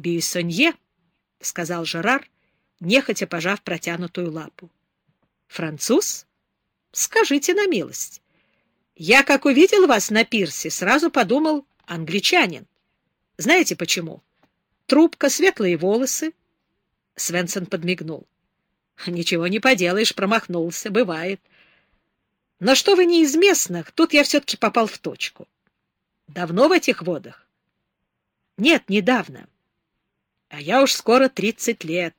Бюйсонье, — сказал Жерар, нехотя пожав протянутую лапу. — Француз? Скажите на милость. Я, как увидел вас на пирсе, сразу подумал англичанин. Знаете почему? Трубка, светлые волосы. Свенсон подмигнул. Ничего не поделаешь, промахнулся, бывает. Но что вы не из местных, тут я все-таки попал в точку. Давно в этих водах? Нет, недавно. А я уж скоро тридцать лет.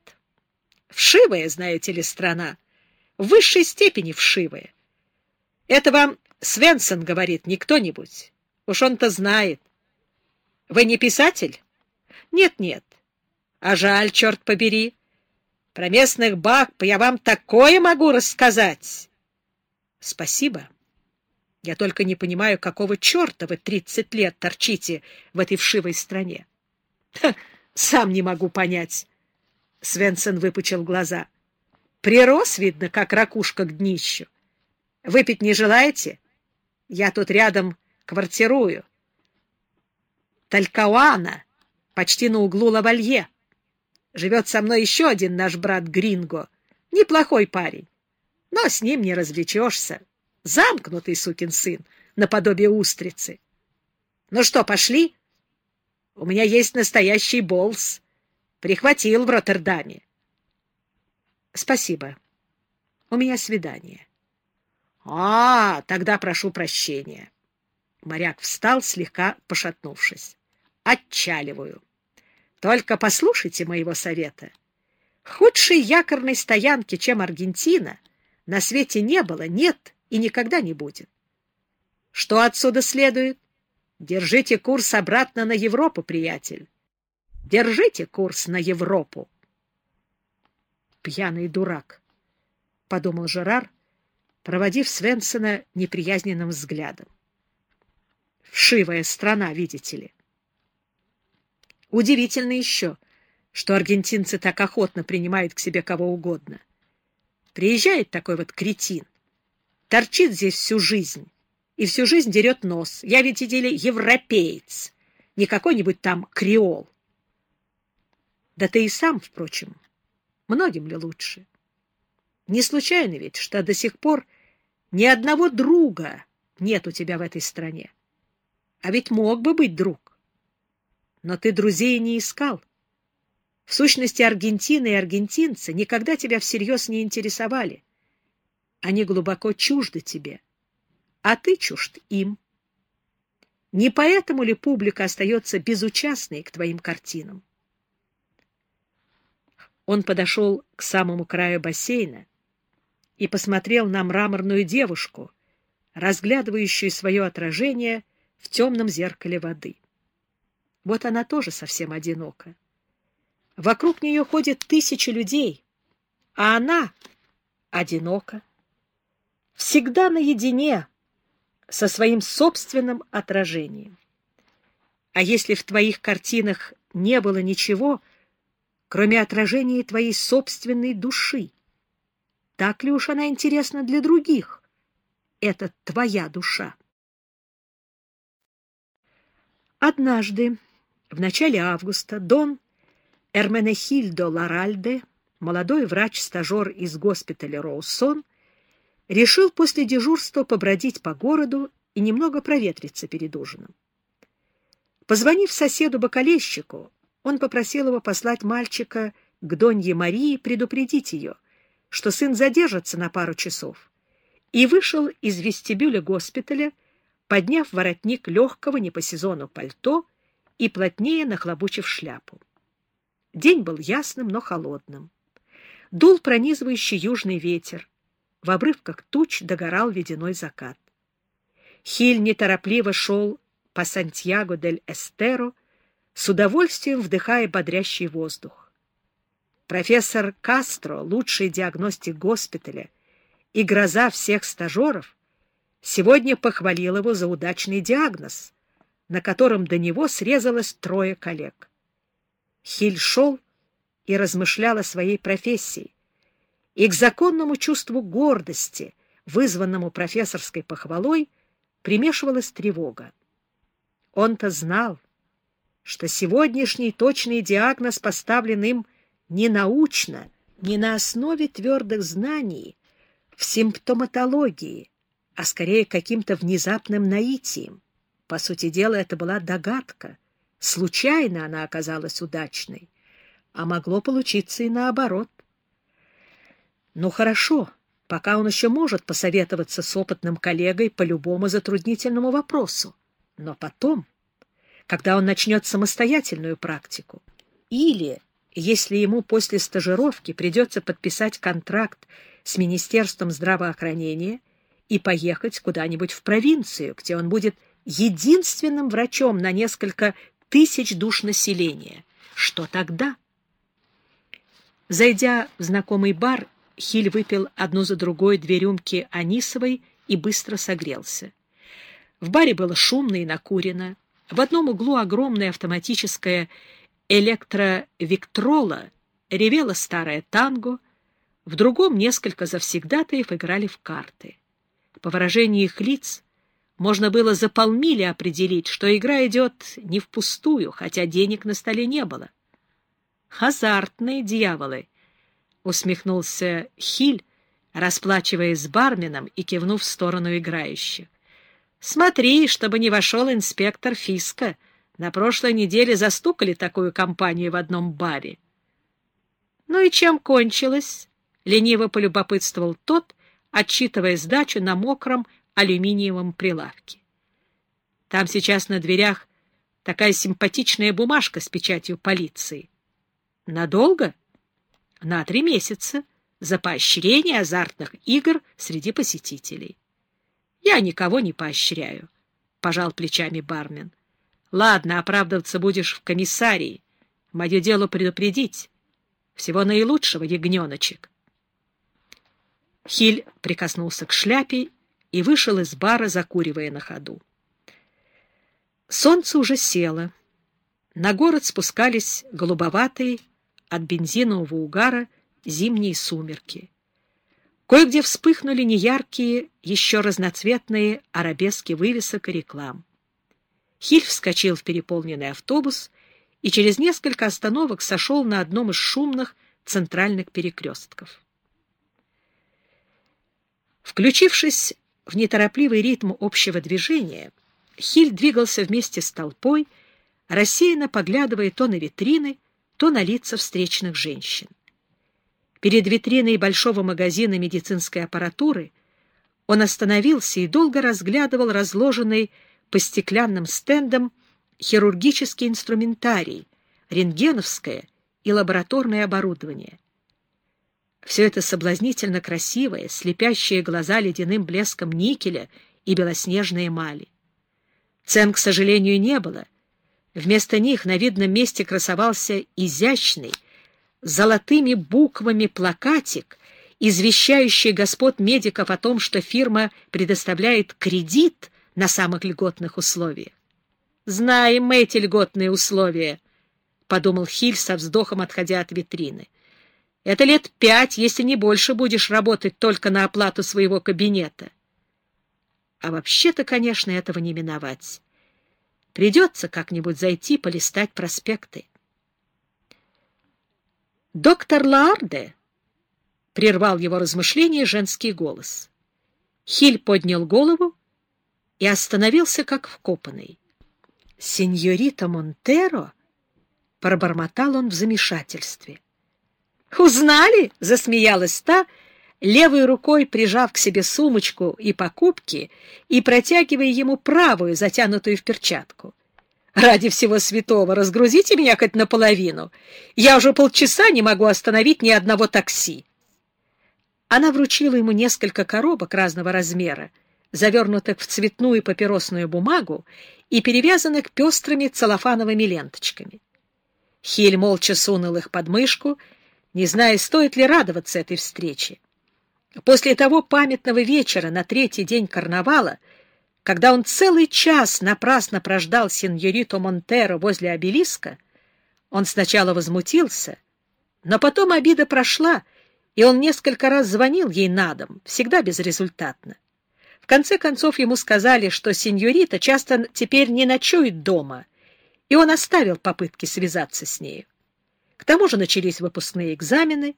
Вшивая, знаете ли, страна. В высшей степени вшивая. Это вам Свенсон говорит, не кто-нибудь. Уж он-то знает. Вы не писатель? Нет-нет. А жаль, черт побери. Про местных баб я вам такое могу рассказать. Спасибо. Я только не понимаю, какого черта вы тридцать лет торчите в этой вшивой стране. Сам не могу понять. Свенсон выпучил глаза. Прирос, видно, как ракушка к днищу. Выпить не желаете? Я тут рядом квартирую. Талькауана, почти на углу Лавалье. Живет со мной еще один наш брат Гринго. Неплохой парень. Но с ним не развлечешься. Замкнутый сукин сын, наподобие устрицы. Ну что, пошли? У меня есть настоящий болс. Прихватил в Роттердаме. Спасибо. У меня свидание. А, тогда прошу прощения. Моряк встал, слегка пошатнувшись. Отчаливаю. Только послушайте моего совета. Худшей якорной стоянки, чем Аргентина, на свете не было, нет и никогда не будет. Что отсюда следует? Держите курс обратно на Европу, приятель. Держите курс на Европу. Пьяный дурак, — подумал Жерар, проводив Свенсона неприязненным взглядом. Вшивая страна, видите ли. Удивительно еще, что аргентинцы так охотно принимают к себе кого угодно. Приезжает такой вот кретин, торчит здесь всю жизнь и всю жизнь дерет нос. Я ведь, видели, европеец, не какой-нибудь там креол. Да ты и сам, впрочем, многим ли лучше? Не случайно ведь, что до сих пор ни одного друга нет у тебя в этой стране. А ведь мог бы быть друг. Но ты друзей не искал. В сущности, Аргентина и аргентинцы никогда тебя всерьез не интересовали. Они глубоко чужды тебе, а ты чужд им. Не поэтому ли публика остается безучастной к твоим картинам? Он подошел к самому краю бассейна и посмотрел на мраморную девушку, разглядывающую свое отражение в темном зеркале воды. Вот она тоже совсем одинока. Вокруг нее ходят тысячи людей, а она одинока. Всегда наедине со своим собственным отражением. А если в твоих картинах не было ничего, кроме отражения твоей собственной души, так ли уж она интересна для других? Это твоя душа. Однажды, в начале августа, Дон Эрменехильдо Ларальде, молодой врач-стажер из госпиталя Роусон, решил после дежурства побродить по городу и немного проветриться перед ужином. Позвонив соседу-бокалейщику, он попросил его послать мальчика к Донье Марии предупредить ее, что сын задержится на пару часов, и вышел из вестибюля госпиталя, подняв воротник легкого не по сезону пальто и плотнее нахлобучив шляпу. День был ясным, но холодным. Дул пронизывающий южный ветер. В обрывках туч догорал ледяной закат. Хиль неторопливо шел по Сантьяго-дель-Эстеро, с удовольствием вдыхая бодрящий воздух. Профессор Кастро, лучший диагностик госпиталя и гроза всех стажеров, сегодня похвалил его за удачный диагноз, на котором до него срезалось трое коллег. Хиль шел и размышлял о своей профессии, и к законному чувству гордости, вызванному профессорской похвалой, примешивалась тревога. Он-то знал, что сегодняшний точный диагноз поставлен им не научно, не на основе твердых знаний в симптоматологии, а скорее каким-то внезапным наитием. По сути дела, это была догадка. Случайно она оказалась удачной, а могло получиться и наоборот. Ну хорошо, пока он еще может посоветоваться с опытным коллегой по любому затруднительному вопросу. Но потом, когда он начнет самостоятельную практику, или, если ему после стажировки придется подписать контракт с Министерством здравоохранения и поехать куда-нибудь в провинцию, где он будет единственным врачом на несколько тысяч душ населения, что тогда? Зайдя в знакомый бар, Хиль выпил одну за другой две рюмки анисовой и быстро согрелся. В баре было шумно и накурено. В одном углу огромная автоматическая электровиктрола ревела старая танго, в другом несколько завсегдатаев играли в карты. По выражению их лиц можно было за полмили определить, что игра идет не впустую, хотя денег на столе не было. «Азартные дьяволы!» — усмехнулся Хиль, расплачиваясь с барменом и кивнув в сторону играющих. «Смотри, чтобы не вошел инспектор Фиска. На прошлой неделе застукали такую компанию в одном баре». «Ну и чем кончилось?» — лениво полюбопытствовал тот, отчитывая сдачу на мокром алюминиевом прилавке. «Там сейчас на дверях такая симпатичная бумажка с печатью полиции». «Надолго?» На три месяца за поощрение азартных игр среди посетителей. Я никого не поощряю, — пожал плечами бармен. Ладно, оправдываться будешь в комиссарии. Мое дело предупредить. Всего наилучшего, ягненочек. Хиль прикоснулся к шляпе и вышел из бара, закуривая на ходу. Солнце уже село. На город спускались голубоватые от бензинового угара зимние сумерки. Кое-где вспыхнули неяркие, еще разноцветные арабески вывесок и реклам. Хиль вскочил в переполненный автобус и через несколько остановок сошел на одном из шумных центральных перекрестков. Включившись в неторопливый ритм общего движения, Хиль двигался вместе с толпой, рассеянно поглядывая то на витрины, то на лица встречных женщин. Перед витриной большого магазина медицинской аппаратуры он остановился и долго разглядывал разложенный по стеклянным стендам хирургический инструментарий, рентгеновское и лабораторное оборудование. Все это соблазнительно красивое, слепящее глаза ледяным блеском никеля и белоснежной эмали. Цен, к сожалению, не было, Вместо них на видном месте красовался изящный, золотыми буквами плакатик, извещающий господ медиков о том, что фирма предоставляет кредит на самых льготных условиях. «Знаем мы эти льготные условия», — подумал Хиль со вздохом, отходя от витрины. «Это лет пять, если не больше, будешь работать только на оплату своего кабинета». А вообще-то, конечно, этого не миновать. Придется как-нибудь зайти полистать проспекты. «Доктор Лаарде!» — прервал его размышление женский голос. Хиль поднял голову и остановился, как вкопанный. «Сеньорита Монтеро?» — пробормотал он в замешательстве. «Узнали?» — засмеялась та, — левой рукой прижав к себе сумочку и покупки и протягивая ему правую, затянутую в перчатку. «Ради всего святого, разгрузите меня хоть наполовину. Я уже полчаса не могу остановить ни одного такси». Она вручила ему несколько коробок разного размера, завернутых в цветную папиросную бумагу и перевязанных пестрыми целлофановыми ленточками. Хиль молча сунул их под мышку, не зная, стоит ли радоваться этой встрече. После того памятного вечера на третий день карнавала, когда он целый час напрасно прождал сеньориту Монтеро возле обелиска, он сначала возмутился, но потом обида прошла, и он несколько раз звонил ей на дом, всегда безрезультатно. В конце концов ему сказали, что сеньорита часто теперь не ночует дома, и он оставил попытки связаться с нею. К тому же начались выпускные экзамены,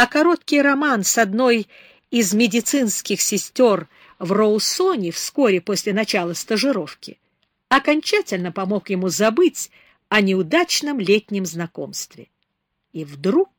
а короткий роман с одной из медицинских сестер в Роусоне вскоре после начала стажировки окончательно помог ему забыть о неудачном летнем знакомстве. И вдруг